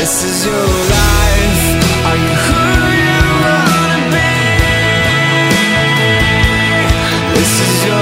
This is your life. Are you who you wanna be? This is your